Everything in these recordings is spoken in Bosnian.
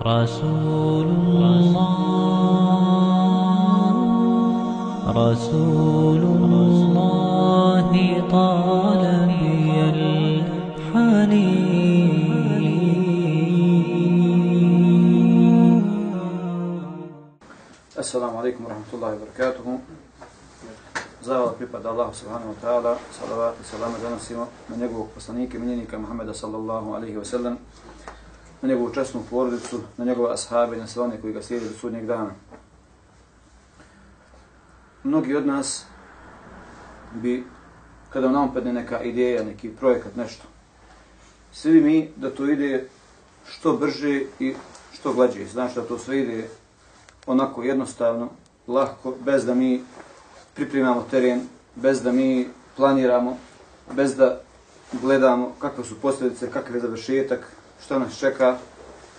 رسول الله رسول الله طال بي الحنين. السلام عليكم ورحمة الله وبركاته. زاوة بيبا الله سبحانه وتعالى. صلوات السلام على نسيما من يقوى بسانيك منينيك محمد صلى الله عليه وسلم. Na njegovu časnu porodicu, na njegove ashabe na sve one koji ga slijede do sudnjeg dana. Mnogi od nas bi, kada nam padne neka ideja, neki projekat, nešto, svi mi da to ide što brže i što glađe. Znači da to sve ide onako jednostavno, lahko, bez da mi pripremamo teren, bez da mi planiramo, bez da gledamo kakve su posljedice, kakav je završetak, šta nas čeka.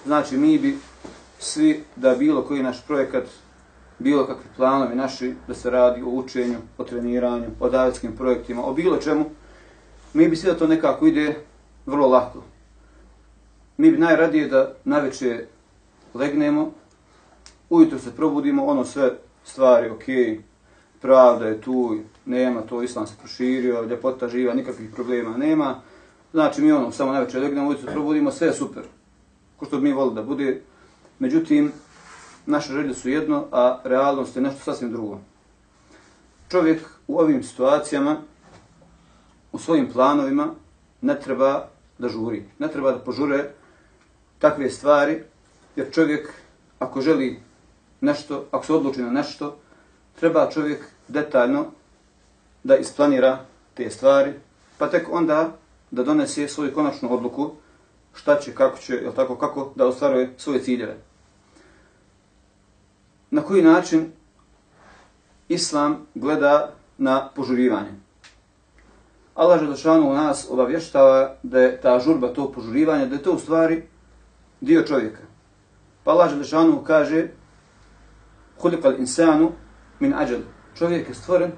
Znači mi bi svi da bilo koji naš projekat, bilo kakvi planovi naši, da se radi o učenju, o treniranju, o davetskim projektima, o bilo čemu, mi bi svi da to nekako ide vrlo lako. Mi bi najradije da naveče legnemo, ujutro se probudimo, ono sve stvari, ok, pravda je tu, nema to, islam se proširio, ljepota živa, nikakvih problema nema. Znači mi ono, samo najveće legnemo, ujutro se probudimo, sve je super. Ko što bi mi volili da bude. Međutim, naše želje su jedno, a realnost je nešto sasvim drugo. Čovjek u ovim situacijama, u svojim planovima, ne treba da žuri. Ne treba da požure takve stvari, jer čovjek, ako želi nešto, ako se odluči na nešto, treba čovjek detaljno da isplanira te stvari, pa tek onda da donese svoju konačnu odluku šta će, kako će, jel tako, kako da ostvaruje svoje ciljeve. Na koji način Islam gleda na požurivanje? Allah Želešanu u nas obavještava da je ta žurba, to požurivanje, da je to u stvari dio čovjeka. Pa Allah Želešanu kaže Huliqa insanu min ađel. Čovjek je stvoren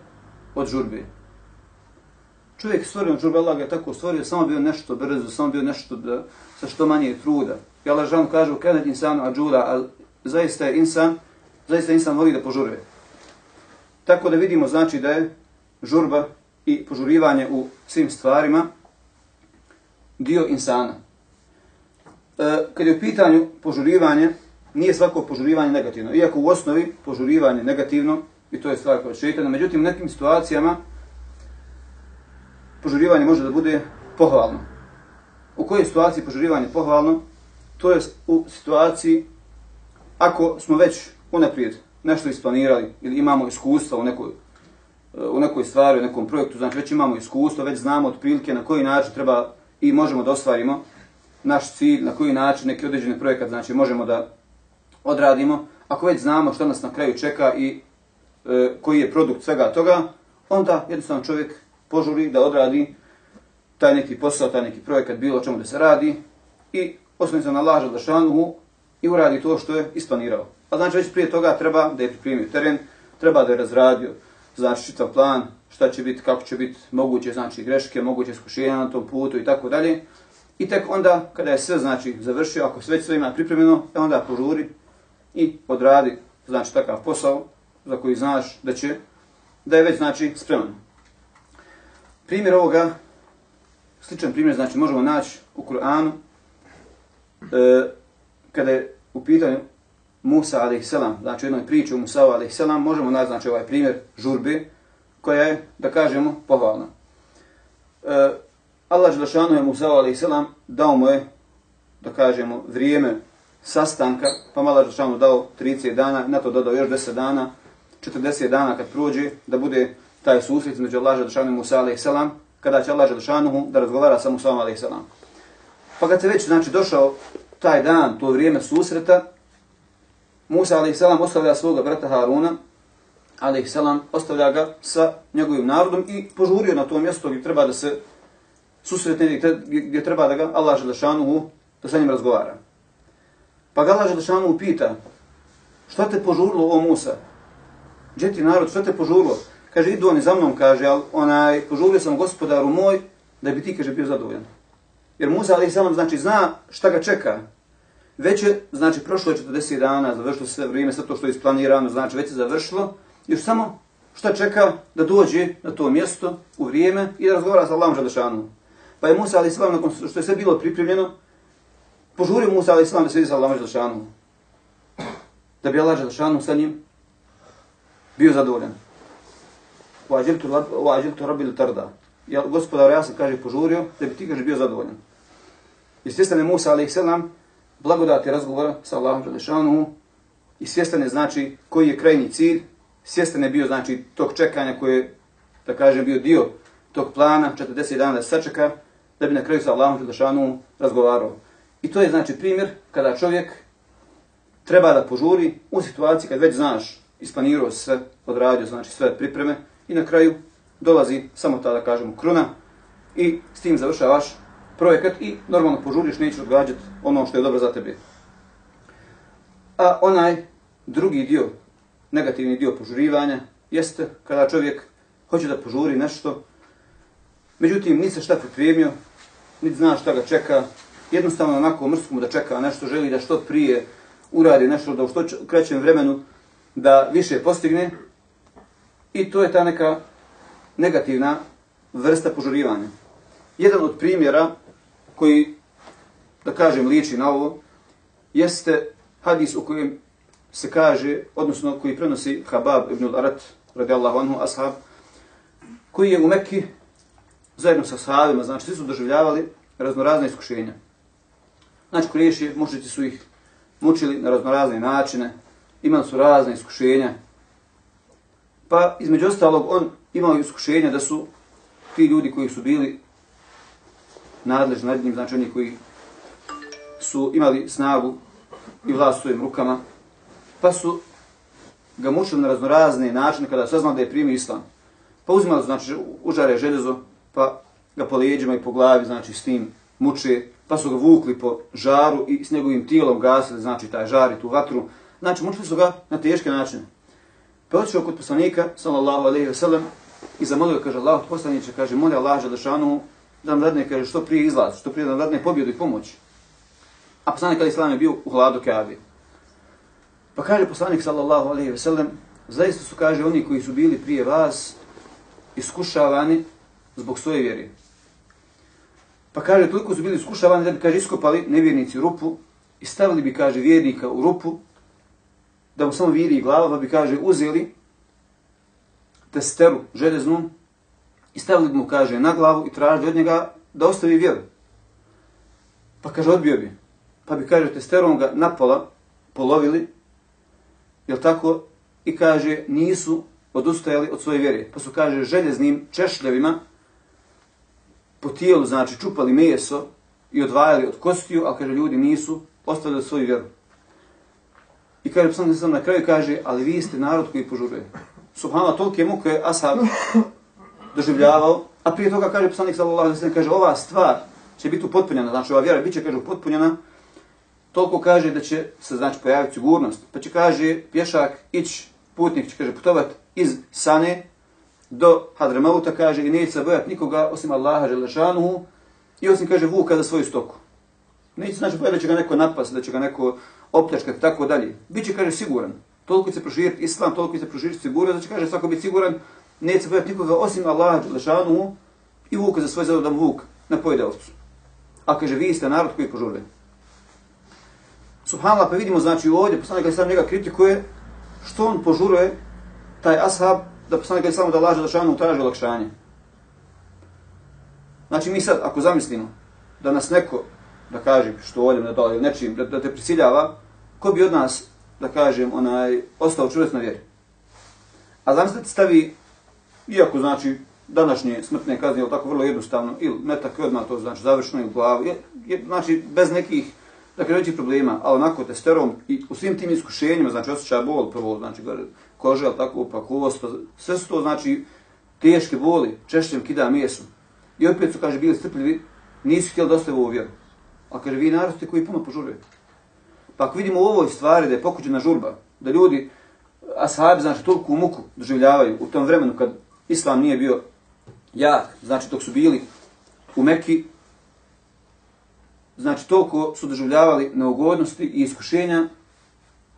od žurbe. Čovjek stvorio stvoren Allah ga je tako stvorio, samo bio nešto brzo, samo bio nešto da, sa što manje truda. I Allah žanu kaže, u kenet insanu ađula, a zaista je insan, zaista insan voli da požuruje. Tako da vidimo, znači da je žurba i požurivanje u svim stvarima dio insana. E, kad je u pitanju požurivanje, nije svako požurivanje negativno. Iako u osnovi požurivanje negativno, i to je stvar koja je šeitana, međutim u nekim situacijama požurivanje može da bude pohvalno. U kojoj situaciji požurivanje pohvalno? To je u situaciji ako smo već unaprijed nešto isplanirali ili imamo iskustva u nekoj, u nekoj stvari, u nekom projektu, znači već imamo iskustvo, već znamo otprilike na koji način treba i možemo da ostvarimo naš cilj, na koji način neki određeni projekat, znači možemo da odradimo, ako već znamo što nas na kraju čeka i e, koji je produkt svega toga, onda jednostavno čovjek požuri da odradi taj neki posao, taj neki projekat, bilo čemu da se radi i osnovi se na laža za šanuhu i uradi to što je isplanirao. A znači već prije toga treba da je pripremio teren, treba da je razradio znači čitav plan, šta će biti, kako će biti moguće, znači greške, moguće iskušenja na tom putu i tako dalje. I tek onda, kada je sve znači završio, ako sve sve ima pripremljeno, e onda požuri i odradi znači takav posao za koji znaš da će da je već znači spreman. Primjer ovoga sličan primjer znači možemo naći u Kur'anu e, kada je u pitanju Musa a.s. znači u jednoj priči o Musa a.s. možemo naći znači ovaj primjer žurbe koja je, da kažemo, pohvalna. E, Allah Želešanu je Musa a.s. dao mu je, da kažemo, vrijeme sastanka, pa mala Želešanu dao 30 dana, na to dodao još 10 dana, 40 dana kad prođe, da bude taj susret među Allah Želešanu i Musa a.s. kada će Allah Želešanu da razgovara sa Musa a.s. Pa kad se već znači, došao taj dan, to vrijeme susreta, Musa a.s. ostavlja svoga brata Haruna, a.s. ostavlja ga sa njegovim narodom i požurio na to mjesto gdje treba da se susretne, gdje treba da ga Allah Želešanu da sa njim razgovara. Pa ga Allah Želešanu pita, šta te požurilo o Musa? Gdje ti narod, šta te požurilo? Kaže, idu oni za mnom, kaže, ali onaj, požurio sam gospodaru moj, da bi ti, kaže, bio zadovoljan. Jer Musa, ali sam znači, zna šta ga čeka. Već je, znači, prošlo je 40 dana, završilo se sve vrijeme, sve to što je isplanirano, znači, već je završilo. Još samo šta čeka da dođe na to mjesto u vrijeme i da razgovara sa Allahom Želešanom. Pa je Musa a.s. nakon što je sve bilo pripremljeno, požurio Musa a.s. da se vidi sa Allahom Želešanom. Da bi Allah Želešanom sa njim bio zadovoljan. وَاَجِلْتُ رَبِّ li tarda. Ja, gospodar, ja sam, kaže, požurio da bi ti, kaže, bio zadovoljan. I svjestan je Musa a.s. blagodati razgovora sa Allahom Želešanu i svjestan je, znači, koji je krajni cilj, svjestan je bio, znači, tog čekanja koje je, da kažem, bio dio tog plana, 40 dana da se sačeka, da bi na kraju sa Allahom Želešanu razgovarao. I to je, znači, primjer kada čovjek treba da požuri u situaciji kad već znaš, isplanirao sve, odradio, znači, sve pripreme i na kraju dolazi samo ta, da kažemo, kruna i s tim završavaš projekat i normalno požuriš, nećeš odgađati ono što je dobro za tebe. A onaj drugi dio, negativni dio požurivanja, jeste kada čovjek hoće da požuri nešto, međutim, nisi šta pripremio, niti zna šta ga čeka, jednostavno onako mrskom da čeka nešto, želi da što prije uradi nešto, da u što krećem vremenu da više postigne, i to je ta neka negativna vrsta požurivanja. Jedan od primjera koji, da kažem, liči na ovo, jeste hadis u kojem se kaže, odnosno koji prenosi Habab ibn al-Arat, radijallahu anhu, ashab, koji je u Mekki zajedno sa sahabima, znači svi su doživljavali raznorazne iskušenja. Znači, kuriješi, mušici su ih mučili na raznorazne načine, imali su razne iskušenja. Pa, između ostalog, on imao iskušenja da su ti ljudi koji su bili nadležni nad njim, znači oni koji su imali snagu i vlast svojim rukama, pa su ga mučili na raznorazne načine kada saznali da je primio islam. Pa uzimali, znači, užare željezo, pa ga po lijeđima i po glavi, znači, s tim muče, pa su ga vukli po žaru i s njegovim tijelom gasili, znači, taj žar i tu vatru. Znači, mučili su ga na teške načine. Pa otišao kod poslanika, sallallahu alaihi wa sallam, i zamolio, kaže, Allah, poslaniče, kaže, moli Allah, želešanu, da nam radne, kaže, što prije izlaz, što prije da nam radne pobjedu i pomoć. A poslanik Ali sallam je bio u hladu Kaabi. Pa kaže poslanik sallallahu alaihi ve sellem, zaista su, kaže, oni koji su bili prije vas iskušavani zbog svoje vjere. Pa kaže, toliko su bili iskušavani da bi, kaže, iskopali nevjernici u rupu i stavili bi, kaže, vjernika u rupu da mu samo viri glava, pa bi, kaže, uzeli testeru železnu i stavili mu, kaže, na glavu i tražili od njega da ostavi vjeru. Pa kaže, odbio bi. Pa bi, kaže, testerom ga napola polovili, jel tako, i kaže, nisu odustajali od svoje vjere. Pa su, kaže, željeznim češljevima po tijelu, znači, čupali meso i odvajali od kostiju, ali, kaže, ljudi nisu ostavili svoju vjeru. I kaže, poslanik sam na kraju kaže, ali vi ste narod koji požuruje. Subhanallah, tolike muke ashab doživljavao, a prije toga kaže poslanik sallallahu alejhi ve kaže ova stvar će biti upotpunjena, znači ova vjera biće kaže upotpunjena. Toliko kaže da će se znači pojaviti sigurnost. Pa će kaže pješak ić putnik će kaže putovat iz Sane do Hadramauta kaže i neće se bojati nikoga osim Allaha dželešanuhu i osim kaže vuka za svoju stoku. Neće znači bojati da će ga neko napast, da će ga neko opljačkati, tako dalje. Biće kaže siguran. Toliko će se proširiti islam, toliko će se proširiti sigurnost, znači kaže svako biti siguran neće pojeti nikoga osim Allaha Đelešanu i vuka za svoj zadodan vuk na pojede ovcu. A kaže, vi ste narod koji požurve. Subhanallah, pa vidimo, znači ovdje, poslanik Islam njega kritikuje, što on požuruje taj ashab, da poslanik Islam da Allah Đelešanu traži olakšanje. Znači mi sad, ako zamislimo da nas neko, da kažem što ovdje, da, da, nečim, da, da te prisiljava, ko bi od nas, da kažem, onaj, ostao čvrst na vjeri? A zamislite stavi Iako znači današnje smrtne kazne je tako vrlo jednostavno ili metak odmah to znači završeno i u glavu, je, je, znači bez nekih dakle većih problema, a onako testerom i u svim tim iskušenjima, znači osjeća bol prvo, znači kože, ali tako, pa kost, sve su to znači teške boli, češćem kida mesom. I opet su, kaže, bili strpljivi, nisu htjeli da ostave ovu vjeru. A kaže, vi narosti koji puno požurujete. Pa ako vidimo u ovoj stvari da je pokuđena žurba, da ljudi, ashabi, znači, toliko muku doživljavaju u tom vremenu kad islam nije bio jak, znači dok su bili u Mekki, znači toliko su doživljavali neugodnosti i iskušenja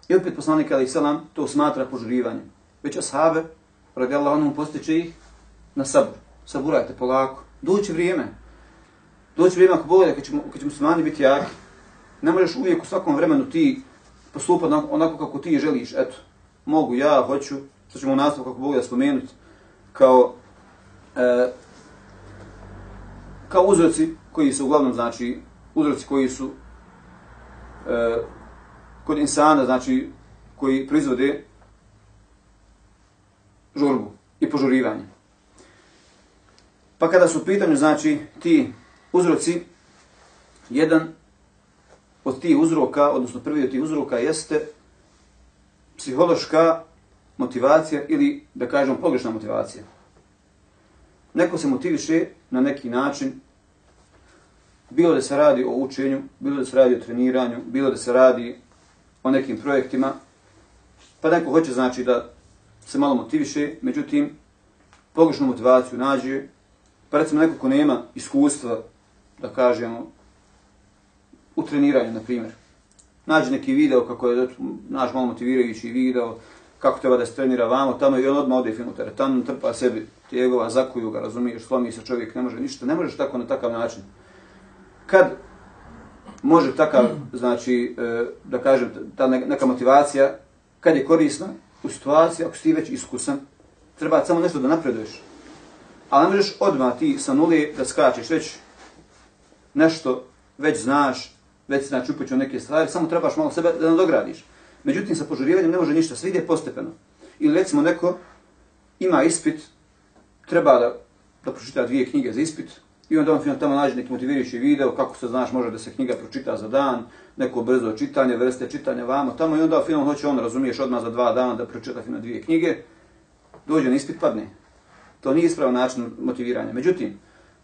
i opet poslanik Ali selam, to smatra požurivanjem. Već ashabe, radi Allah, onom postiče ih na sabur. Saburajte polako. Doći vrijeme. Doći vrijeme ako Bog kad ćemo, kad ćemo smani biti jaki. Ne možeš uvijek u svakom vremenu ti postupati onako kako ti želiš. Eto, mogu ja, hoću, sad ćemo u nastavu kako Bog da spomenuti, kao, e, kao uzroci koji su uglavnom, znači, uzroci koji su e, kod insana, znači, koji proizvode žurbu i požurivanje. Pa kada su u pitanju, znači, ti uzroci, jedan od tih uzroka, odnosno prvi od tih uzroka jeste psihološka motivacija ili, da kažem, pogrešna motivacija. Neko se motiviše na neki način, bilo da se radi o učenju, bilo da se radi o treniranju, bilo da se radi o nekim projektima, pa neko hoće znači da se malo motiviše, međutim, pogrešnu motivaciju nađe, pa recimo neko ko nema iskustva, da kažemo, u treniranju, na primjer. Nađe neki video kako je naš malo motivirajući video, kako treba da se trenira vamo, tamo i on odmah ode film u tamo trpa sebi tijegova, zakuju ga, razumiješ, slomi se čovjek, ne može ništa, ne možeš tako na takav način. Kad može takav, znači, e, da kažem, ta neka motivacija, kad je korisna, u situaciji, ako si već iskusan, treba samo nešto da napreduješ. Ali ne možeš odmah ti sa nule da skačeš, već nešto već znaš, već znači upoćeo neke stvari, samo trebaš malo sebe da nadogradiš. Međutim, sa požurivanjem ne može ništa, sve ide postepeno. Ili recimo neko ima ispit, treba da, da pročita dvije knjige za ispit, i onda on fino tamo nađe neki motivirajući video, kako se znaš, može da se knjiga pročita za dan, neko brzo čitanje, vrste čitanja vamo, tamo i onda fino hoće on, razumiješ, odmah za dva dana da pročita fino dvije knjige, dođe na ispit, padne. To nije ispravan način motiviranja. Međutim,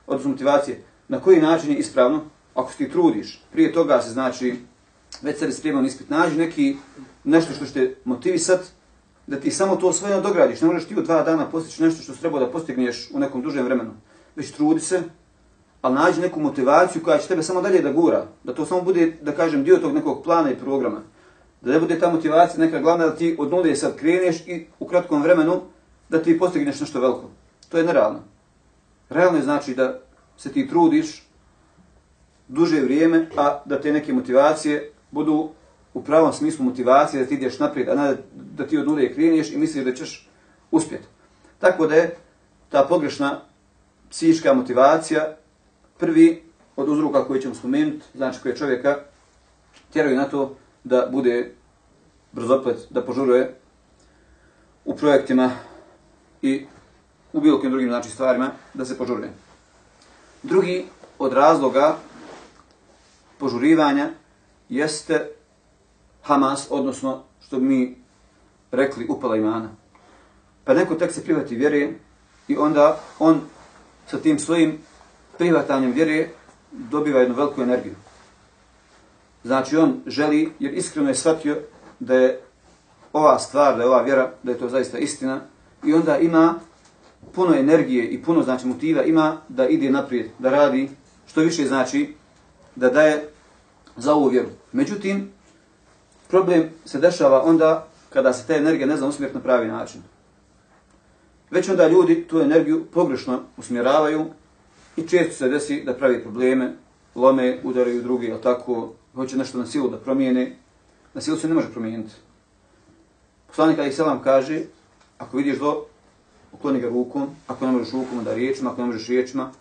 odnosno motivacije, na koji način je ispravno? Ako ti trudiš, prije toga se znači, već sebi spremao ispit, nađi neki, nešto što će motivisat, da ti samo to svojeno dogradiš. Ne možeš ti u dva dana postići nešto što treba da postigneš u nekom dužem vremenu. Već trudi se, ali nađi neku motivaciju koja će tebe samo dalje da gura. Da to samo bude, da kažem, dio tog nekog plana i programa. Da ne bude ta motivacija neka glavna da ti od nulje sad kreneš i u kratkom vremenu da ti postigneš nešto veliko. To je nerealno. Realno je znači da se ti trudiš duže vrijeme, a da te neke motivacije budu u pravom smislu motivacije da ti ideš naprijed, a ne da ti od nule kreneš i misliš da ćeš uspjeti. Tako da je ta pogrešna psihička motivacija prvi od uzroka koji ćemo spomenuti, znači koje čovjeka tjeraju na to da bude brzoplet, da požuruje u projektima i u bilo kojim drugim znači, stvarima, da se požuruje. Drugi od razloga požurivanja jeste Hamas, odnosno što bi mi rekli upala imana. Pa neko tek se privati vjere i onda on sa tim svojim prihvatanjem vjere dobiva jednu veliku energiju. Znači on želi, jer iskreno je shvatio da je ova stvar, da je ova vjera, da je to zaista istina i onda ima puno energije i puno znači motiva ima da ide naprijed, da radi, što više znači da daje za ovu vjeru. Međutim, problem se dešava onda kada se ta energija ne zna usmjeriti na pravi način. Već onda ljudi tu energiju pogrešno usmjeravaju i često se desi da pravi probleme, lome, udaraju drugi, ali tako, hoće nešto na silu da promijene, na silu se ne može promijeniti. Poslanik Ali Selam kaže, ako vidiš zlo, ukloni ga rukom, ako ne možeš rukom, onda riječima, ako ne možeš riječima,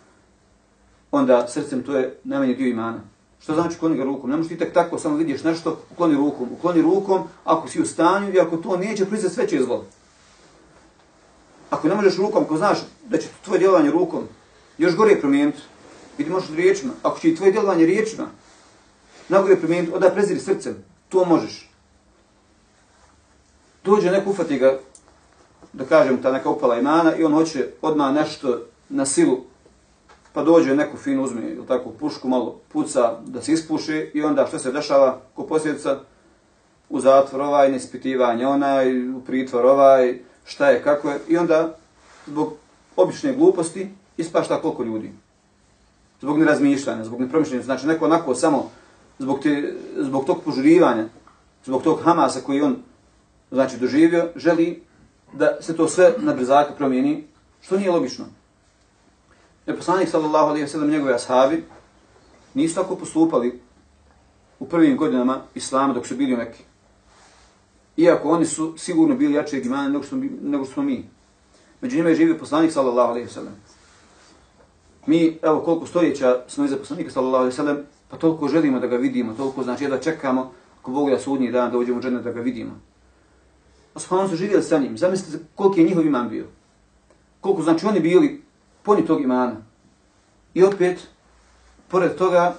onda srcem to je najmanje dio imana. Što znači ukloni ga rukom? Ne možeš ti tek tako samo vidiš nešto, ukloni rukom. Ukloni rukom ako si u stanju i ako to neće prizati sve će zlo. Ako ne možeš rukom, ako znaš da će tvoje djelovanje rukom još gore promijeniti, vidi možeš riječima. Ako će i tvoje djelovanje riječima nagore promijeniti, onda preziri srcem. To možeš. Dođe neko ufati ga da kažem, ta neka upala imana i on hoće odmah nešto na silu, pa dođe neko fin uzme ili tako pušku, malo puca da se ispuši i onda što se dešava ko posljedica u zatvor ovaj, neispitivanje onaj, u pritvor ovaj, šta je, kako je, i onda zbog obične gluposti ispašta koliko ljudi. zbog nerazmišljanja, zbog nepromišljenja, znači neko onako samo zbog, te, zbog tog požurivanja, zbog tog Hamasa koji on znači doživio, želi da se to sve na brzaka promijeni, što nije logično. Jer poslanik sallallahu alaihi wa sallam njegove ashabi nisu tako postupali u prvim godinama Islama dok su bili u Mekke. Iako oni su sigurno bili jačeg imana nego što, nego što smo mi. Među njima je živio poslanik sallallahu alaihi wa sallam. Mi, evo koliko stoljeća smo iza poslanika sallallahu alaihi wa sallam, pa toliko želimo da ga vidimo, toliko znači da čekamo ako Bog da sudnji dan dođemo u džennet da ga vidimo. A subhanu su živjeli sa njim. Zamislite koliko je njihov iman bio. Koliko znači oni bili poni tog imana. I opet, pored toga,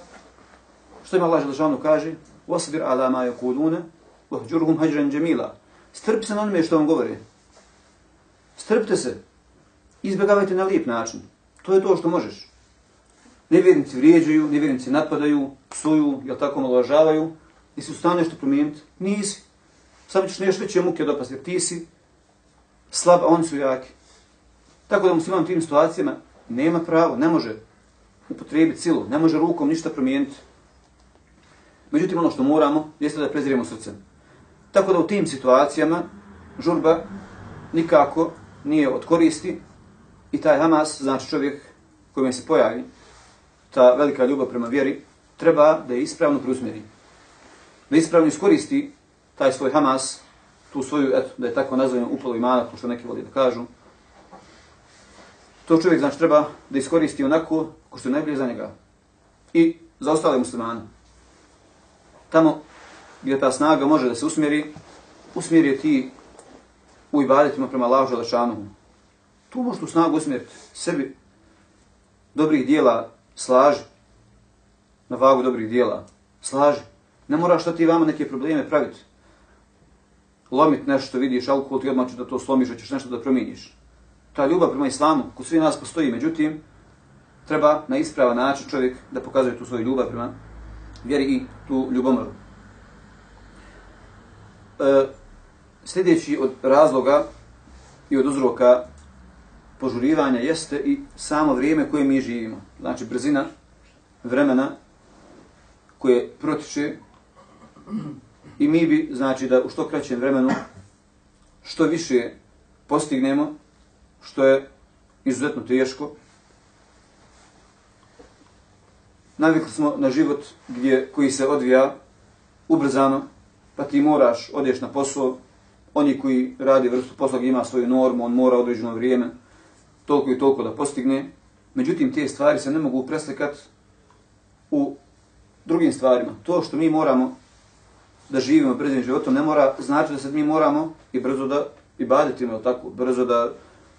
što ima Allah Želešanu kaže, وَصْبِرْ عَلَى مَا يَقُولُونَ وَحْجُرْهُمْ هَجْرًا جَمِيلًا Strpi se na onome što vam govore. Strpite se. Izbjegavajte na lijep način. To je to što možeš. Nevjernici vrijeđuju, nevjernici napadaju, psuju, jel tako malovažavaju. I si u stanju nešto promijeniti? Nisi. Samo ćeš nešto veće muke dopasti, jer ti si slab, a oni su jaki. Tako da musliman u tim situacijama nema pravo, ne može upotrijebiti silu, ne može rukom ništa promijeniti. Međutim, ono što moramo, jeste da prezirimo srcem. Tako da u tim situacijama žurba nikako nije od koristi i taj Hamas, znači čovjek kojim se pojavi, ta velika ljubav prema vjeri, treba da je ispravno preusmjeri. Da ispravno iskoristi taj svoj Hamas, tu svoju, eto, da je tako nazovem, upalo imana, kao što neki voli da kažu, to čovjek znači treba da iskoristi onako ko što je najbolje za njega. I za ostale muslimane. Tamo gdje ta snaga može da se usmjeri, usmjeri ti u ibadetima prema Allahu Želešanu. Tu možeš tu snagu usmjeriti sebi dobrih dijela slaži na vagu dobrih dijela. Slaži. Ne moraš što ti vama neke probleme praviti. Lomit nešto, vidiš alkohol, ti odmah da to slomiš, da ćeš nešto da promijeniš ta ljubav prema islamu, kod svi nas postoji, međutim, treba na ispravan način čovjek da pokazuje tu svoju ljubav prema vjeri i tu ljubomoru. E, sljedeći od razloga i od uzroka požurivanja jeste i samo vrijeme koje mi živimo. Znači, brzina vremena koje protiče i mi bi, znači, da u što kraćem vremenu što više postignemo, što je izuzetno teško. Navikli smo na život gdje, koji se odvija ubrzano, pa ti moraš, odješ na posao, oni koji radi vrstu posla ima svoju normu, on mora određeno vrijeme, toliko i toliko da postigne. Međutim, te stvari se ne mogu preslikati u drugim stvarima. To što mi moramo da živimo brzim životom ne mora znači da se mi moramo i brzo da i baditimo tako, brzo da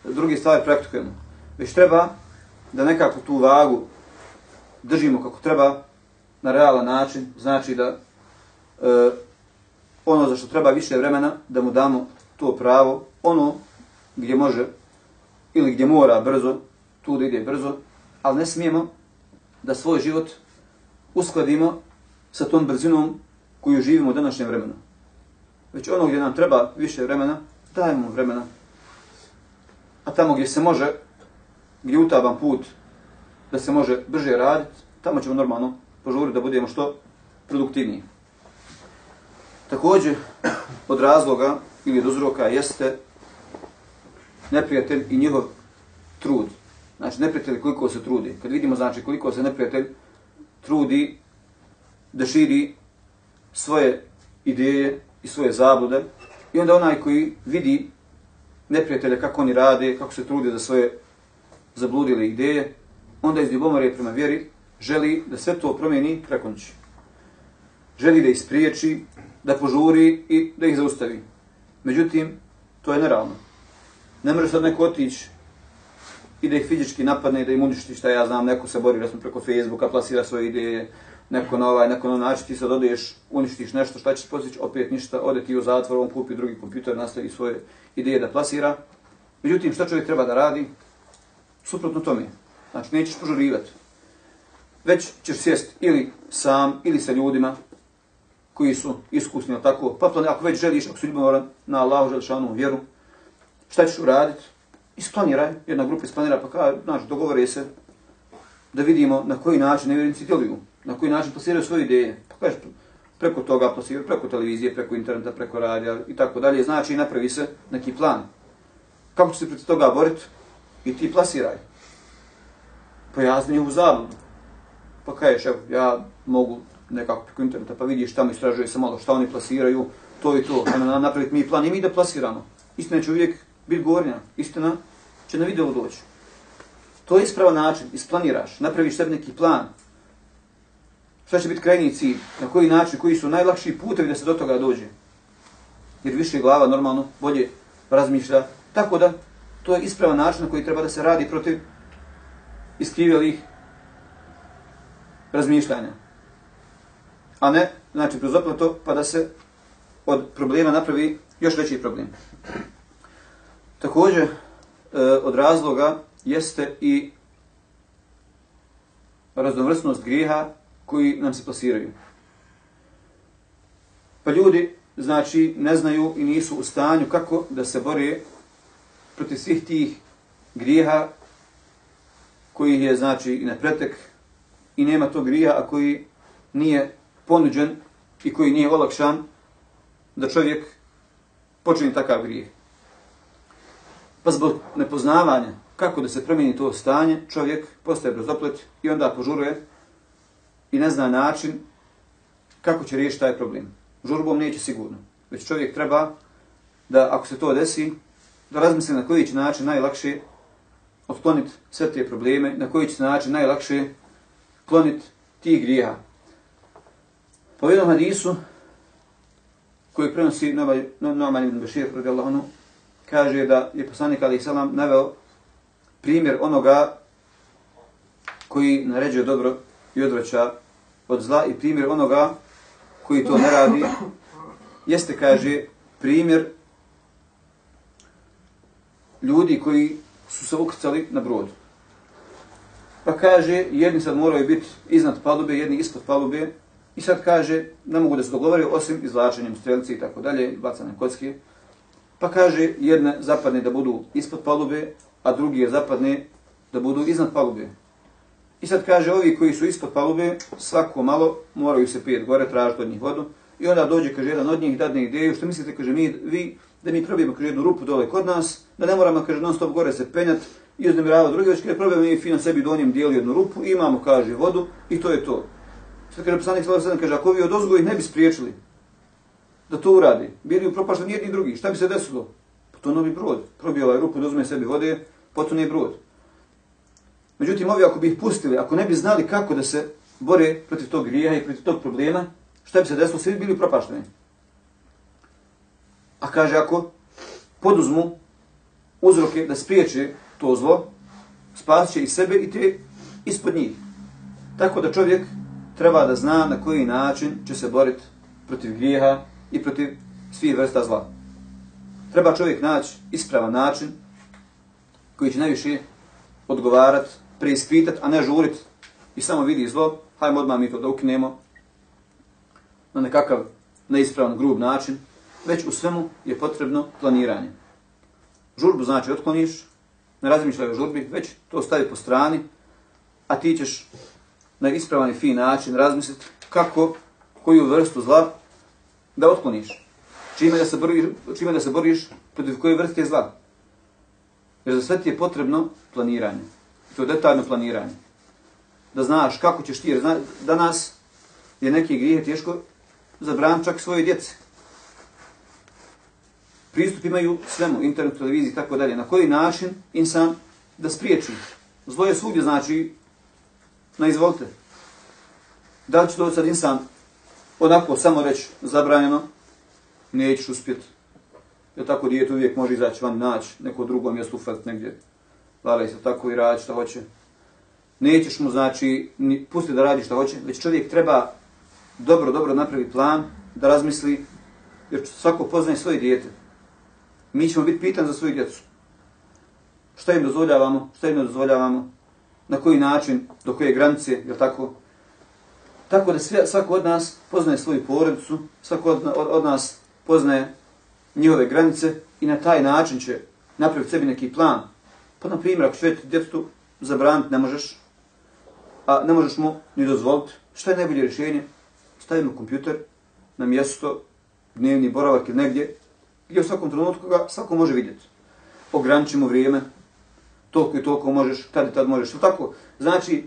drugi stvari praktikujemo. Već treba da nekako tu vagu držimo kako treba na realan način, znači da e, ono za što treba više vremena, da mu damo to pravo, ono gdje može ili gdje mora brzo, tu da ide brzo, ali ne smijemo da svoj život uskladimo sa tom brzinom koju živimo u današnjem vremenu. Već ono gdje nam treba više vremena, dajemo vremena a tamo gdje se može, gdje utaban put da se može brže raditi, tamo ćemo normalno požuriti da budemo što produktivniji. Također, od razloga ili od uzroka jeste neprijatelj i njihov trud. Znači, neprijatelj koliko se trudi. Kad vidimo, znači, koliko se neprijatelj trudi da širi svoje ideje i svoje zablude, i onda onaj koji vidi neprijatelja, kako oni rade, kako se trude za svoje zabludile ideje, onda iz ljubomore prema vjeri želi da sve to promijeni preko noći. Želi da ih spriječi, da požuri i da ih zaustavi. Međutim, to je neravno. Ne može sad neko otići i da ih fizički napadne i da im uništi šta ja znam, neko se bori recimo preko Facebooka, plasira svoje ideje, neko na ovaj, neko na način, ti sad odeš, uništiš nešto, šta će se postići, opet ništa, ode ti u zatvor, on kupi drugi kompjuter, nastavi svoje ideje da plasira. Međutim, šta čovjek treba da radi? Suprotno tome. Znači, nećeš požurivati. Već ćeš sjest ili sam, ili sa ljudima koji su iskusni, tako, pa plan, ako već želiš, ako su ljubavara na Allahu, želiš vjeru, šta ćeš uraditi? Isplaniraj, jedna grupa isplanira, pa kada, znači, dogovore se, da vidimo na koji način nevjernici djeluju, na koji način plasiraju svoje ideje. Pa kažeš, preko toga plasiraju, preko televizije, preko interneta, preko radija i tako dalje. Znači, napravi se neki plan. Kako će se protiv toga boriti? I ti plasiraj. Pojasni u zabludu. Pa kažeš, evo, ja mogu nekako preko interneta, pa vidiš tamo istražuje se malo šta oni plasiraju, to i to. na, na, napraviti mi plan i mi da plasiramo. Istina će uvijek biti gornja. Istina će na video doći. To je ispravan način, isplaniraš, napraviš sebi neki plan. Šta će biti krajnji cilj, na koji način, koji su najlakši putevi da se do toga dođe. Jer više glava normalno bolje razmišlja. Tako da, to je ispravan način na koji treba da se radi protiv iskrivelih razmišljanja. A ne, znači, kroz to pa da se od problema napravi još veći problem. Također, e, od razloga jeste i raznovrsnost griha koji nam se plasiraju. Pa ljudi, znači, ne znaju i nisu u stanju kako da se bore protiv svih tih grijeha koji je, znači, i na pretek i nema tog grija, a koji nije ponuđen i koji nije olakšan da čovjek počini takav grijeh. Pa zbog nepoznavanja kako da se promijeni to stanje, čovjek postaje brzoplet i onda požuruje i ne zna način kako će riješiti taj problem. Žurbom neće sigurno. Već čovjek treba da, ako se to desi, da razmisli na koji će način najlakše otkloniti sve te probleme, na koji će način najlakše kloniti tih grija. Po jednom hadisu, koji prenosi Noman ibn Bashir, radijallahu anhu, kaže da je poslanik Ali Salam naveo primjer onoga koji naređuje dobro i odvraća od zla i primjer onoga koji to ne radi, jeste, kaže, primjer ljudi koji su se ukrcali na brod. Pa kaže, jedni sad moraju biti iznad palube, jedni ispod palube, i sad kaže, ne mogu da se dogovaraju osim izvlačenjem strelci i tako dalje, bacane kocke. Pa kaže, jedne zapadne da budu ispod palube, a drugi je zapadne da budu iznad palube. I sad kaže, ovi koji su ispod palube, svako malo moraju se pijet gore, tražiti od njih vodu. I onda dođe, kaže, jedan od njih dadne ideju, što mislite, kaže, mi, vi, da mi probijemo, kaže, jednu rupu dole kod nas, da ne moramo, kaže, non stop gore se penjat i uznemirava drugi, već kaže, probijemo i fino sebi donjem dijeli jednu rupu, imamo, kaže, vodu i to je to. Što kaže, poslanik Slav Sedem, kaže, ako vi od ozgo ih ne bi spriječili da to uradi, bili upropašteni jedni drugi, šta bi se desilo? Potonuo bi brod, probio ovaj rupu, da sebi vode, potom je brod. Međutim, ovi ako bi ih pustili, ako ne bi znali kako da se bore protiv tog grijeha i protiv tog problema, šta bi se desilo? Svi bili propašteni. A kaže, ako poduzmu uzroke da spriječe to zlo, spasit će i sebe i te ispod njih. Tako da čovjek treba da zna na koji način će se boriti protiv grijeha i protiv svih vrsta zla. Treba čovjek naći ispravan način koji će najviše odgovarati preispitati, a ne žuriti i samo vidi zlo, hajmo odmah mi to da ukinemo na nekakav neispravan, grub način, već u svemu je potrebno planiranje. Žurbu znači otkloniš, ne razmišljaj o žurbi, već to stavi po strani, a ti ćeš na ispravan i fin način razmisliti kako, koju vrstu zla da otkloniš. Čime da se boriš, čime da se boriš protiv koje vrste zla. Jer za sve ti je potrebno planiranje. To je detaljno planiranje. Da znaš kako ćeš ti, jer zna, danas je neki grije teško zabran čak svoje djece. Pristup imaju svemu, internet, televiziji i tako dalje. Na koji način insan da spriječi. Zlo je svugdje, znači, na izvolite. Da li će to sad insan onako samo reći zabranjeno, nećeš uspjeti. Jer tako dijete uvijek može izaći van naći neko drugo mjesto ufat negdje. Lala se tako i radi šta hoće. Nećeš mu znači ni pusti da radi šta hoće, već čovjek treba dobro, dobro napravi plan, da razmisli, jer svako poznaje svoje dijete. Mi ćemo biti pitan za svoju djecu. Šta im dozvoljavamo, šta im ne dozvoljavamo, na koji način, do koje granice, je tako? Tako da sve, svako od nas poznaje svoju porodicu, svako od, od, od nas poznaje njihove granice i na taj način će napraviti sebi neki plan. Pa, na primjer, ako ćete djetetu zabraniti, ne možeš, a ne možeš mu ni dozvoliti, šta je najbolje rješenje? Stavimo kompjuter na mjesto, dnevni boravak ili negdje, gdje u svakom trenutku ga svako može vidjeti. Ograničimo vrijeme, toliko i toliko možeš, tad i tad možeš. Tako, znači,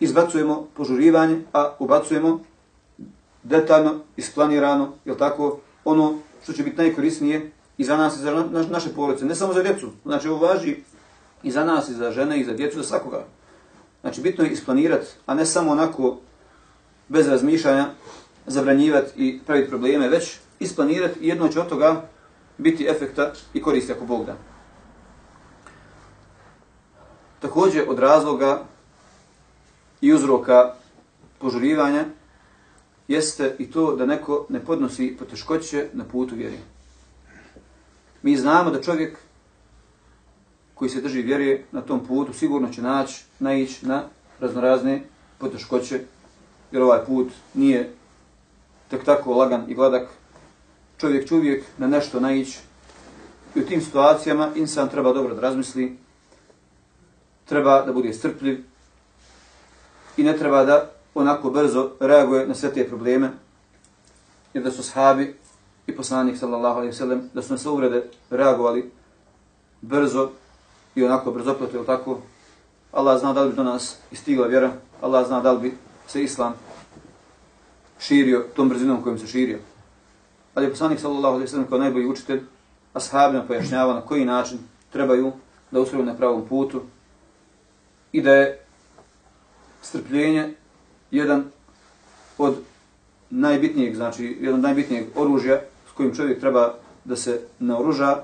izbacujemo požurivanje, a ubacujemo detaljno, isplanirano, je tako, ono što će biti najkorisnije i za nas i za na, naše porodice, ne samo za djecu. Znači, ovo važi i za nas, i za žene, i za djecu, za svakoga. Znači, bitno je isplanirati, a ne samo onako, bez razmišljanja, zabranjivati i praviti probleme, već isplanirati i jedno će od toga biti efekta i koristi ako Bog da. Također od razloga i uzroka požurivanja jeste i to da neko ne podnosi poteškoće na putu vjeri. Mi znamo da čovjek koji se drži vjeri na tom putu sigurno će naći, naići na raznorazne poteškoće, jer ovaj put nije tek tako lagan i gladak. Čovjek će uvijek na nešto naići i u tim situacijama insan treba dobro da razmisli, treba da bude strpljiv i ne treba da onako brzo reaguje na sve te probleme, jer da su sahabi i poslanik sallallahu alaihi sallam, da su na sve uvrede reagovali brzo i onako brzo pletio tako, Allah zna da li bi do nas istigla vjera, Allah zna da li bi se islam širio tom brzinom kojim se širio. Ali je poslanik sallallahu alaihi sallam kao najbolji učitelj, ashabima pojašnjava na koji način trebaju da ustroju na pravom putu i da je strpljenje jedan od najbitnijeg, znači jedan od najbitnijeg oružja kojim čovjek treba da se naoruža,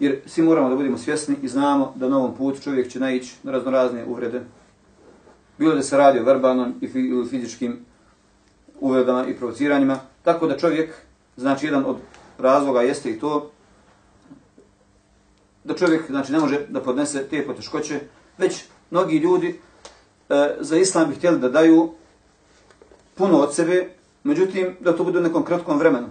jer svi moramo da budemo svjesni i znamo da na ovom putu čovjek će naići na raznorazne uvrede. Bilo da se radi o verbalnom ili fizičkim uvredama i provociranjima, tako da čovjek, znači jedan od razloga jeste i to, da čovjek znači, ne može da podnese te poteškoće, već mnogi ljudi e, za islam bi htjeli da daju puno od sebe, međutim da to bude u nekom kratkom vremenu.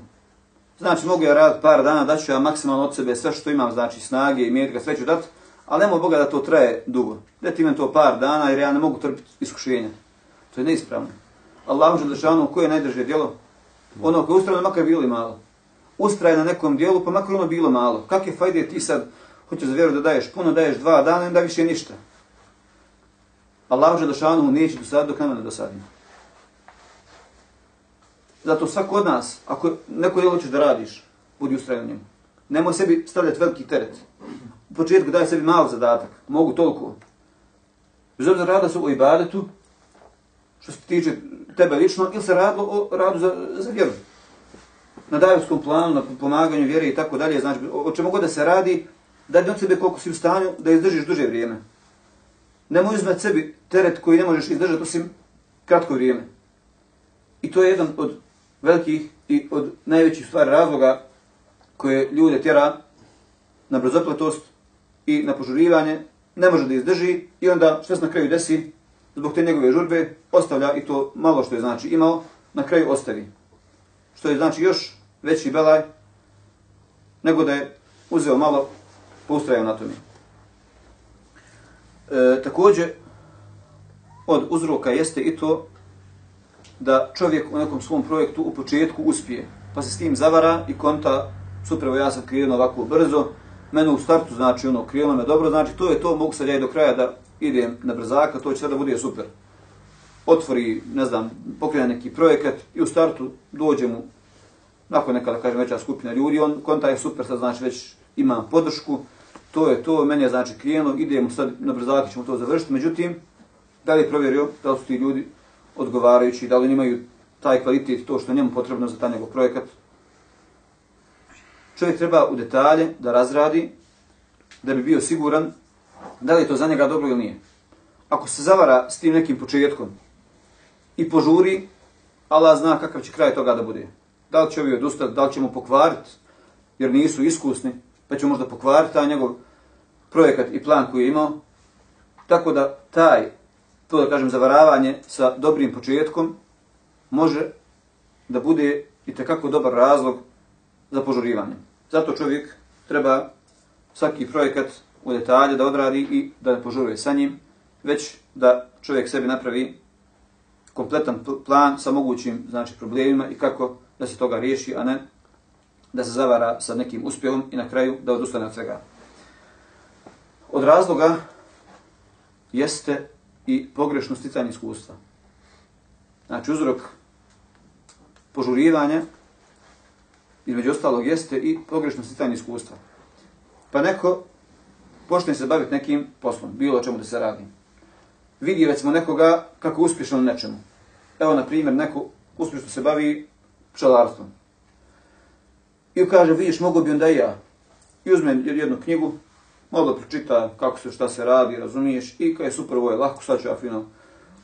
Znači mogu ja raditi par dana, da ću ja maksimalno od sebe sve što imam, znači snage i mjetka, sve ću dati, ali nemoj Boga da to traje dugo. Da ti imam to par dana jer ja ne mogu trpiti iskušenja. To je neispravno. Allah može da ono koje je najdrže djelo? Ono koje je ustrajno makar bilo i malo. Ustraje na nekom dijelu pa makar ono bilo malo. Kakve fajde ti sad hoćeš za vjeru da daješ puno, daješ dva dana i da više ništa. Allah Želešanu neće dosaditi dok nama ne dosadimo. Zato svako od nas, ako neko djelo ćeš da radiš, budi ustrajan njemu. Nemoj sebi stavljati veliki teret. U početku daj sebi mali zadatak. Mogu toliko. Bez obzira rada se o ibadetu, što se tiče tebe lično, ili se radilo o radu za, za vjeru. Na dajevskom planu, na pomaganju vjere i tako dalje, znači o čemu god da se radi, daj od sebe koliko si u stanju da izdržiš duže vrijeme. Nemoj uzmeti sebi teret koji ne možeš izdržati osim kratko vrijeme. I to je jedan od velikih i od najvećih stvari razloga koje ljude tjera na brzopletost i na požurivanje, ne može da izdrži i onda što se na kraju desi, zbog te njegove žurbe, ostavlja i to malo što je znači imao, na kraju ostavi. Što je znači još veći belaj nego da je uzeo malo, poustrajao na tome. E, također, od uzroka jeste i to da čovjek u nekom svom projektu u početku uspije, pa se s tim zavara i konta, super, ja sam krenuo ovako brzo, mene u startu znači ono, krijeno me dobro, znači to je to, mogu sad ja i do kraja da idem na brzaka, to će sada bude super. Otvori, ne znam, pokrene neki projekat i u startu dođe mu, nakon neka, da kažem, veća skupina ljudi, on konta je super, sad znači već imam podršku, to je to, meni je znači krijeno, idemo sad na brzaka, ćemo to završiti, međutim, da li je provjerio da li su ti ljudi odgovarajući, da li imaju taj kvalitet, to što njemu potrebno za taj njegov projekat. Čovjek treba u detalje da razradi, da bi bio siguran da li je to za njega dobro ili nije. Ako se zavara s tim nekim početkom i požuri, Allah zna kakav će kraj toga da bude. Da li će ovi odustati, da li će mu pokvariti, jer nisu iskusni, pa će možda pokvariti taj njegov projekat i plan koji je imao. Tako da taj to da kažem zavaravanje sa dobrim početkom može da bude i tekako dobar razlog za požurivanje. Zato čovjek treba svaki projekat u detalje da odradi i da ne požuruje sa njim, već da čovjek sebi napravi kompletan plan sa mogućim znači, problemima i kako da se toga riješi, a ne da se zavara sa nekim uspjehom i na kraju da odustane od svega. Od razloga jeste i pogrešno sticanje iskustva. Znači uzrok požurivanja između ostalog jeste i pogrešno sticanje iskustva. Pa neko počne se baviti nekim poslom, bilo o čemu da se radi. Vidi recimo nekoga kako uspješno uspješan nečemu. Evo, na primjer, neko uspješno se bavi pčelarstvom. I kaže, vidiš, mogu bi onda i ja. I uzme jednu knjigu, malo pročita kako se, šta se radi, razumiješ, i kada je super, ovo je lako, sad ću ja fino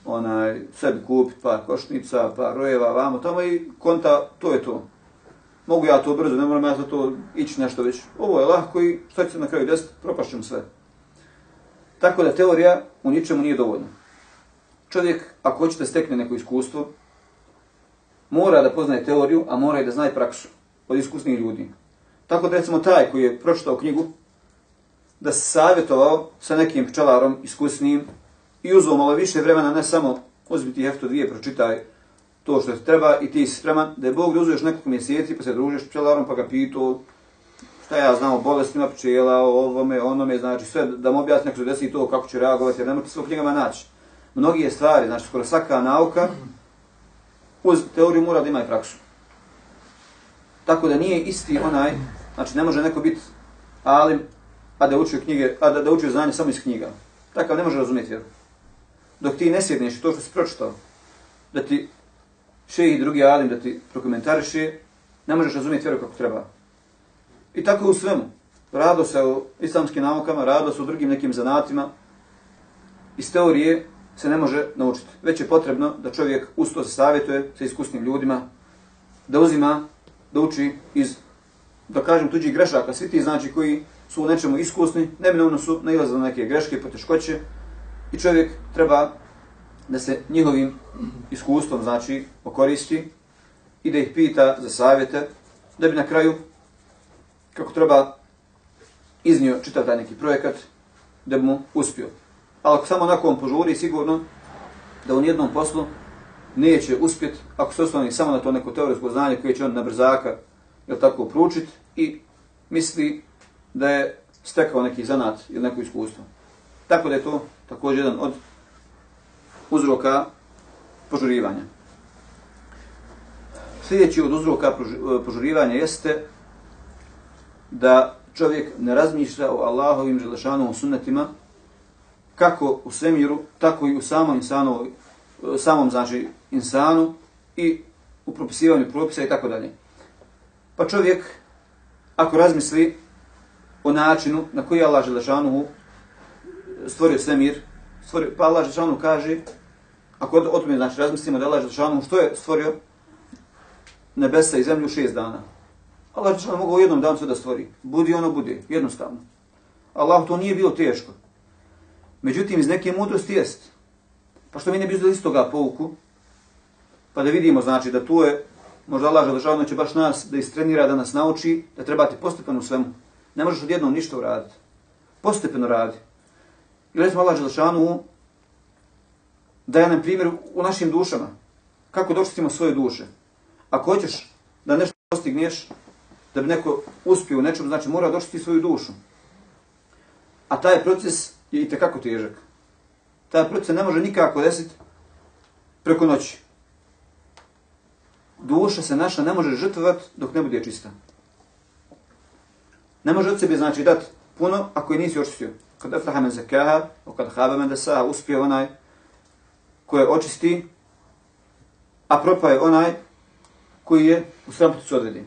onaj, sebi kupiti par košnica, par rojeva, vamo, tamo i konta, to je to. Mogu ja to brzo, ne moram ja za to ići nešto već. Ovo je lahko i šta će se na kraju desiti, propašćem sve. Tako da teorija u ničemu nije dovoljna. Čovjek, ako hoće da stekne neko iskustvo, mora da poznaje teoriju, a mora i da zna i praksu od iskusnih ljudi. Tako da recimo taj koji je pročitao knjigu, da se savjetovao sa nekim pčelarom iskusnim i uzao malo više vremena, ne samo uzmi ti hefto dvije, pročitaj to što ti treba i ti si spreman, da je Bog da uzuješ nekoliko mjeseci pa se družiš pčelarom pa ga pitao šta ja znam o bolestima pčela, o ovome, onome, znači sve da mu objasni neko se desi to kako će reagovati, jer nemojte sve u knjigama naći. Mnogi je stvari, znači skoro svaka nauka uz teoriju mora da ima i praksu. Tako da nije isti onaj, znači ne može neko biti alim, a da uči knjige, a da, da uči znanje samo iz knjiga. Takav ne može razumjeti vjeru. Dok ti ne sjedneš to što si pročitao, da ti še i drugi alim da ti prokomentariše, ne možeš razumjeti vjeru kako treba. I tako u svemu. Rado se o islamskim naukama, rado se u drugim nekim zanatima. Iz teorije se ne može naučiti. Već je potrebno da čovjek usto se savjetuje sa iskusnim ljudima, da uzima, da uči iz, da kažem, tuđih grešaka. Svi ti znači koji su u nečemu iskusni, neminovno su nailazili na neke greške, poteškoće i čovjek treba da se njihovim iskustvom, znači, okoristi i da ih pita za savjete, da bi na kraju, kako treba, iznio čitav taj neki projekat, da bi mu uspio. Ali ako samo onako on požuri, sigurno da u nijednom poslu neće uspjeti ako se osnovi samo na to neko teorijsko znanje koje će on na brzaka jel tako pručit i misli da je stekao neki zanat ili neko iskustvo. Tako da je to također jedan od uzroka požurivanja. Sljedeći od uzroka požurivanja jeste da čovjek ne razmišlja o Allahovim želešanovom sunnetima kako u svemiru, tako i u samom insanu, samom znači insanu i u propisivanju propisa i tako dalje. Pa čovjek, ako razmisli o načinu na koji Allah Želešanu stvorio svemir, stvorio, pa Allah Želešanu kaže, ako o tome znači razmislimo da Allah Želešanu što je stvorio nebesa i zemlju šest dana. Allah Želešanu mogao u jednom danu sve da stvori. Budi ono bude, jednostavno. Allah to nije bilo teško. Međutim, iz neke mudrosti jest. Pa što mi ne bi uzeli iz toga pouku, pa da vidimo, znači, da tu je, možda Allah Želešanu će baš nas da istrenira, da nas nauči, da trebate postepeno u svemu. Ne možeš odjednom ništa uraditi. Postepeno radi. I recimo Allah Đelšanu daje nam primjer u našim dušama. Kako dočistimo svoje duše. Ako hoćeš da nešto postigneš, da bi neko uspio u nečemu, znači mora dočistiti svoju dušu. A taj proces je i tekako težak. Taj proces ne može nikako desiti preko noći. Duša se naša ne može žrtvovati dok ne bude čista. Ne može od sebe znači dati puno ako je nisi očistio. Kad eflaha men zakaha, o kad haba men desaha, uspio onaj koje očisti, a propaje onaj koji je u srampoticu odvedi.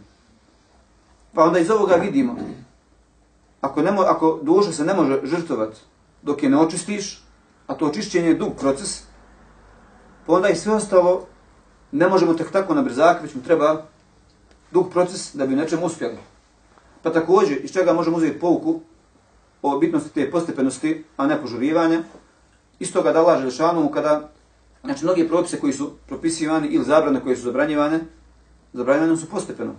Pa onda iz ovoga vidimo, ako, nemo, ako duša se ne može žrtovati dok je ne očistiš, a to očišćenje je dug proces, pa onda i sve ostalo ne možemo tek tako na brzak, već mu treba dug proces da bi nečem uspjeli. Pa također, iz čega možemo uzeti pouku o bitnosti te postepenosti, a ne požurivanja, iz toga da Allah Želešanu kada, znači, mnogi propise koji su propisivani ili zabrane koje su zabranjivane, zabranjivane su postepeno.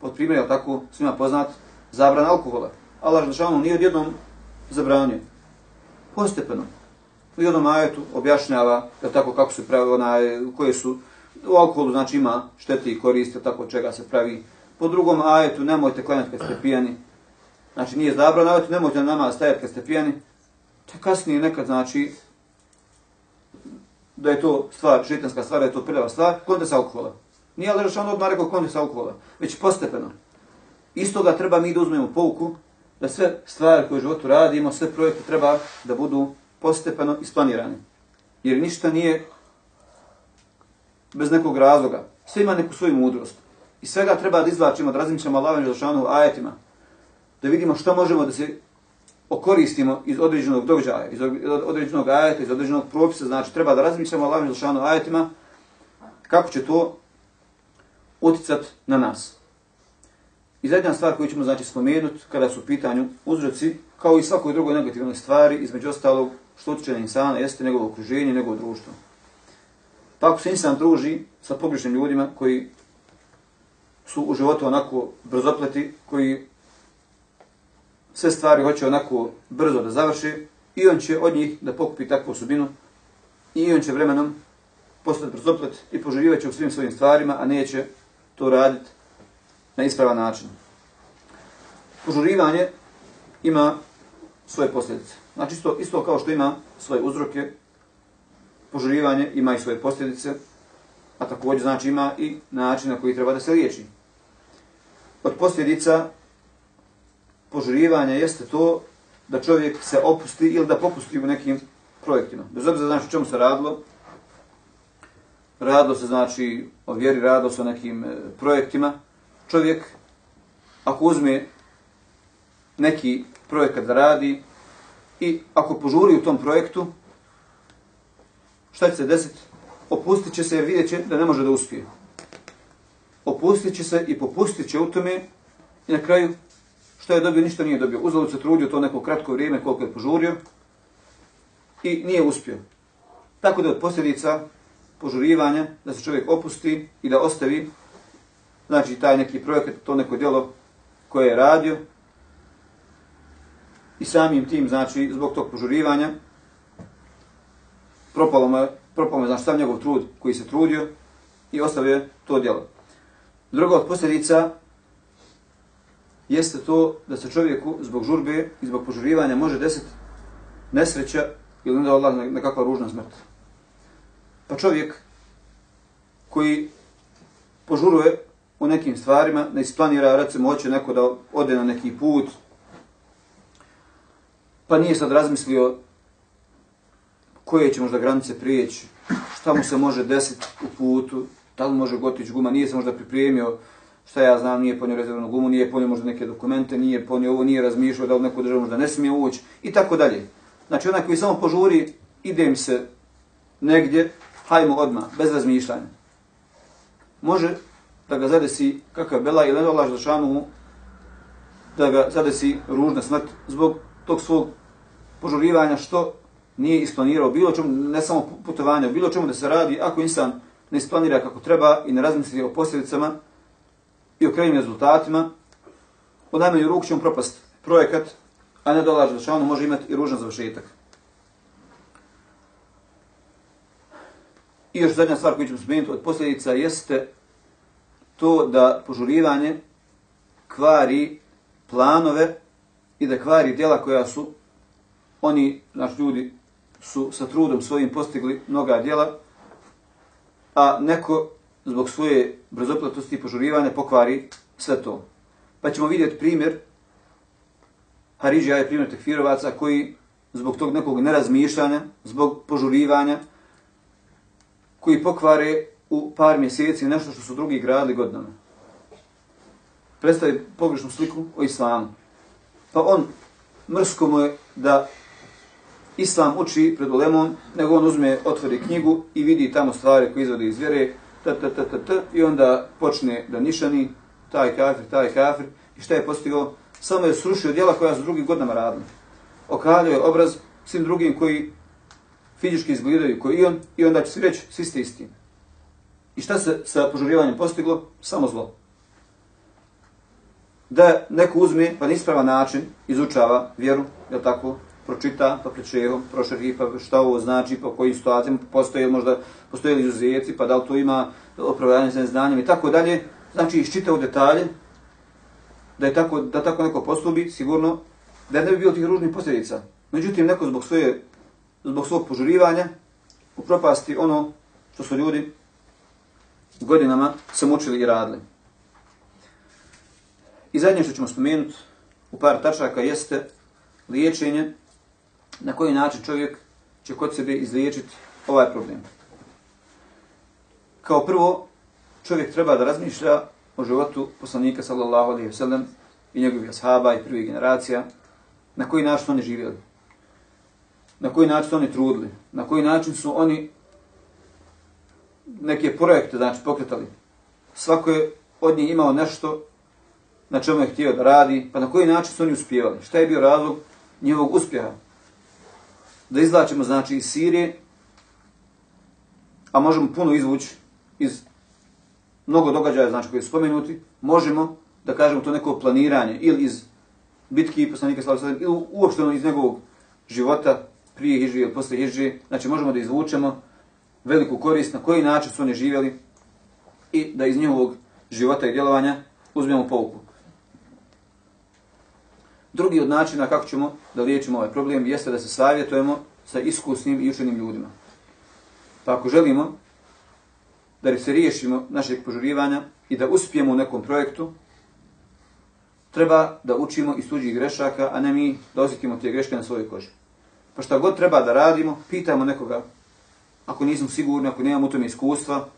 Pod primjer, je tako svima poznat, zabrana alkohola. Allah Želešanu nije odjednom zabranio. Postepeno. u jednom ajetu objašnjava da tako kako se pravi onaj, koje su u alkoholu znači ima štete i koriste, tako čega se pravi. Po drugom ajetu nemojte klanjati kad ste pijani. Znači nije zabrano, ajetu nemojte na nama stajati kad ste pijani. To kasnije nekad znači da je to stvar, žitanska stvar, da je to prljava stvar, konte sa alkohola. Nije ali rešano odmah rekao konte sa alkohola, već postepeno. Isto ga treba mi da uzmemo pouku, da sve stvari koje u životu radimo, sve projekte treba da budu postepeno isplanirani. Jer ništa nije bez nekog razloga. Sve ima neku svoju mudrost. I svega treba da izvlačimo, da razmišljamo Allahom i Želšanu ajetima. Da vidimo što možemo da se okoristimo iz određenog događaja, iz određenog ajeta, iz određenog propisa. Znači, treba da razmišljamo Allahom i Želšanu ajetima kako će to uticat na nas. I zadnja stvar koju ćemo znači spomenuti kada su u pitanju uzroci, kao i svakoj drugoj negativnoj stvari, između ostalog što utiče na insana, jeste njegovo okruženje, njegovo društvo. Pa ako se insan druži sa pogrešnim ljudima koji su u životu onako brzopleti, koji sve stvari hoće onako brzo da završi, i on će od njih da pokupi takvu osobinu, i on će vremenom postati brzoplet i požurivat će u svim svojim stvarima, a neće to raditi na ispravan način. Požurivanje ima svoje posljedice. Znači isto, isto kao što ima svoje uzroke, požurivanje ima i svoje posljedice, a također znači ima i način na koji treba da se liječi. Od posljedica požurivanja jeste to da čovjek se opusti ili da popusti u nekim projektima. Bez obzira znači čemu se radilo, radilo se znači o vjeri, radilo se o nekim e, projektima, čovjek ako uzme neki projekat da radi i ako požuri u tom projektu, šta će se desiti? Opustit će se jer vidjet će da ne može da uspije. Opustit će se i popustit će u tome i na kraju što je dobio, ništa nije dobio. Uzalud se trudio to neko kratko vrijeme koliko je požurio i nije uspio. Tako da od posljedica požurivanja da se čovjek opusti i da ostavi znači taj neki projekat, to neko djelo koje je radio i samim tim, znači, zbog tog požurivanja propalo mu, propalo mu, znači, sam njegov trud koji se trudio i ostavio to djelo. Druga od posljedica jeste to da se čovjeku zbog žurbe i zbog požurivanja može desiti nesreća ili onda da Allah nekakva ružna smrt. Pa čovjek koji požuruje u nekim stvarima, ne isplanira, recimo, hoće neko da ode na neki put, pa nije sad razmislio koje će možda granice prijeći, šta mu se može desiti u putu, da li može gotić guma, nije se možda pripremio, šta ja znam, nije ponio rezervnu gumu, nije ponio možda neke dokumente, nije ponio ovo, nije razmišljao da li neko državu možda ne smije ući, i tako dalje. Znači, onaj koji samo požuri, idem se negdje, hajmo odmah, bez razmišljanja. Može da ga zadesi kakav bela ili ne dolaž za šanu da ga zadesi ružna smrt zbog tog svog požurivanja što nije isplanirao bilo čemu, ne samo putovanje, bilo čemu da se radi, ako insan ne isplanira kako treba i ne razmisli o posljedicama i o krajnim rezultatima, od najmanju ruku će mu propast projekat, a ne dolaž da šanu može imati i ružan završetak. I još zadnja stvar koju ćemo spomenuti od posljedica jeste to da požurivanje kvari planove i da kvari djela koja su oni, naš ljudi, su sa trudom svojim postigli mnoga djela, a neko zbog svoje brzoplatosti i požurivanja pokvari sve to. Pa ćemo vidjeti primjer Haridžija je primjer tekfirovaca koji zbog tog nekog nerazmišljanja, zbog požurivanja, koji pokvare u par mjeseci nešto što su drugi gradili godinama. Predstavi pogrešnu sliku o islamu. Pa on, mrsko mu je da islam uči pred ulemom, nego on uzme, otvori knjigu i vidi tamo stvari koje izvode iz vjere, t, t, t, t, t, i onda počne da nišani, taj kafir, taj kafir, i šta je postigao? Samo je srušio djela koja su drugi godinama radili. Okaljio je obraz svim drugim koji fizički izgledaju koji i on, i onda će se reći, svi ste isti. I šta se sa požurivanjem postiglo? Samo zlo. Da neko uzme, pa na ispravan način, izučava vjeru, je tako, pročita, pa pred prošerhi, pa šta ovo znači, pa kojim situacijama postoje, možda postoje li izuzijeci, pa da li to ima opravdanje sa neznanjem i tako dalje. Znači, iščita u detalje, da je tako, da tako neko postupi, sigurno, da ne bi bilo tih ružnih posljedica. Međutim, neko zbog svoje, zbog svog požurivanja, upropasti ono što su ljudi godinama se mučili i radili. I zadnje što ćemo spomenuti u par tačaka jeste liječenje na koji način čovjek će kod sebe izliječiti ovaj problem. Kao prvo, čovjek treba da razmišlja o životu poslanika sallallahu alaihi wa sallam i njegovih ashaba i prvih generacija, na koji način su oni živjeli, na koji način su oni trudili, na koji način su oni neke projekte znači, pokretali. Svako je od njih imao nešto na čemu je htio da radi, pa na koji način su oni uspjevali. Šta je bio razlog njihovog uspjeha? Da izlačimo znači iz Sirije, a možemo puno izvući iz mnogo događaja znači koji su spomenuti, možemo da kažemo to neko planiranje ili iz bitki poslanika sallallahu alejhi ve sellem ili uopšteno iz njegovog života prije hidžre ili posle hidžre, znači možemo da izvučemo veliku korist na koji način su oni živjeli i da iz njihovog života i djelovanja uzmemo pouku. Drugi od načina kako ćemo da liječimo ovaj problem jeste da se savjetujemo sa iskusnim i učenim ljudima. Pa ako želimo da se riješimo našeg požurivanja i da uspijemo u nekom projektu, treba da učimo iz tuđih grešaka, a ne mi da osjetimo te greške na svojoj koži. Pa šta god treba da radimo, pitamo nekoga, ako nismo sigurni, ako nemamo u tome iskustva,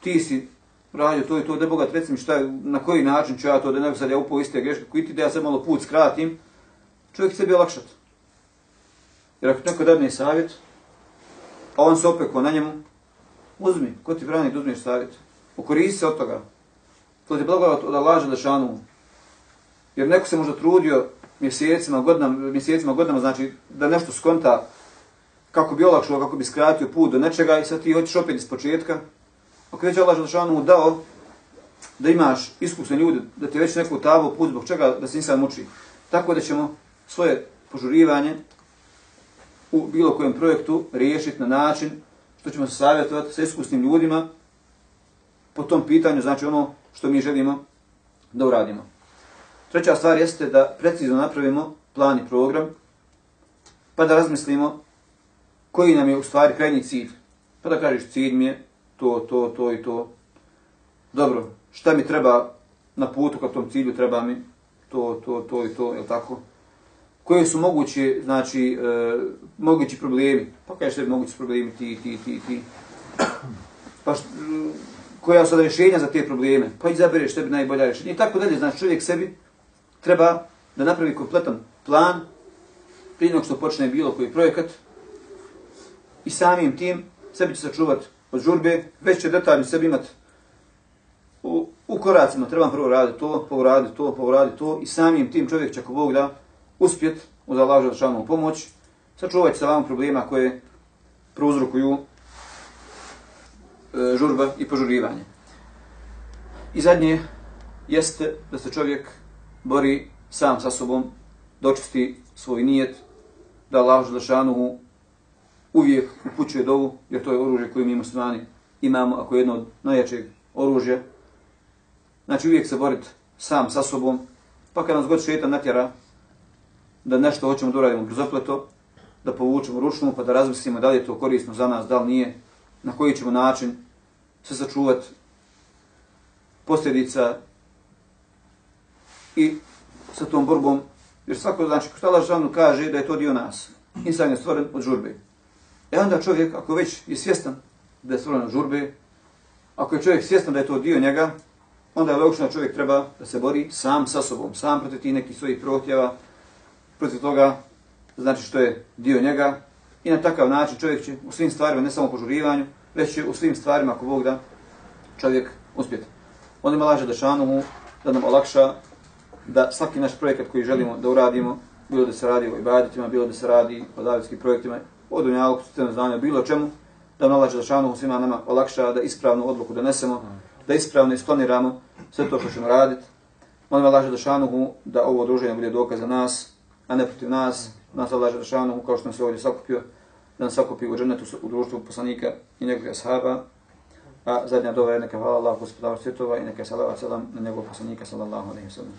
ti si radio to i to, da Boga, reci mi šta na koji način ću ja to, da ne sad ja upao iste greške, koji ti da ja sad malo put skratim, čovjek sebi olakšat. Jer ako neko dadne savjet, a on se opeko na njemu, uzmi, ko ti brani da uzmiš savjet, ukoristi se od toga, to ti blagodat od Allaha da. Jer neko se možda trudio mjesecima, godinama, mjesecima, godinama, znači da nešto skonta kako bi olakšao, kako bi skratio put do nečega i sad ti hoćeš opet iz početka, Ako već Allah Želešanu mu dao da imaš iskusne ljude, da ti već neko tavo put zbog čega da se insan muči. Tako da ćemo svoje požurivanje u bilo kojem projektu riješiti na način što ćemo se savjetovati sa iskusnim ljudima po tom pitanju, znači ono što mi želimo da uradimo. Treća stvar jeste da precizno napravimo plan i program, pa da razmislimo koji nam je u stvari krajnji cilj. Pa da kažeš cilj mi je to, to, to i to. Dobro, šta mi treba na putu ka tom cilju, treba mi to, to, to i to, je tako? Koje su mogući, znači, e, mogući problemi? Pa kaj što je mogući problemi ti, ti, ti, ti? Pa št, koja su rješenja za te probleme? Pa izabereš tebi najbolja rješenja. I tako dalje, znači čovjek sebi treba da napravi kompletan plan prije nego što počne bilo koji projekat i samim tim sebi će sačuvati od žurbe, već će detaljno sebi imati u, u koracima, trebam prvo raditi to, pa uraditi to, pa uraditi to i samim tim čovjek će ako Bog da uspjet uz Allah želešanu pomoć, sačuvati se vam problema koje prouzrokuju e, žurba i požurivanje. I zadnje jeste da se čovjek bori sam sa sobom, dočisti svoj nijet, da Allah želešanu uvijek upućuje dovu, jer to je oružje koje mi muslimani imamo, ako je jedno od najjačeg oružja. Znači uvijek se boriti sam sa sobom, pa kad nas god šetan natjera da nešto hoćemo da uradimo brzopleto, da povučemo ručnu, pa da razmislimo da li je to korisno za nas, da li nije, na koji ćemo način se sačuvati posljedica i sa tom borbom, jer svako, znači, ko stala kaže da je to dio nas. Insan je stvoren od žurbe. E onda čovjek, ako već je svjestan da je stvoreno žurbe, ako je čovjek svjestan da je to dio njega, onda je logično da čovjek treba da se bori sam sa sobom, sam protiv tih nekih svojih protjeva, protiv toga, znači što je dio njega. I na takav način čovjek će u svim stvarima, ne samo po žurivanju, već će u svim stvarima, ako Bog da, čovjek uspjeti. On ima laže da mu, da nam olakša da svaki naš projekat koji želimo da uradimo, bilo da se radi o ibaditima, bilo da se radi o davitskim projektima, o dunjalku, stvarno znanja, bilo čemu, da nalaže da šanu svima nama olakša da ispravnu odluku donesemo, da ispravno isplaniramo sve to što ćemo raditi. Molim Allah da da ovo druženje bude dokaz za nas, a ne protiv nas. Nas Allah Želešanu, kao što nam se ovdje sakupio, da nas sakupi u džennetu u društvu poslanika i njegovih ashaba. A zadnja dova je neka hvala Allah, gospodaru svjetova i neka salavat selam na njegovog poslanika sallallahu alaihi wa sallam.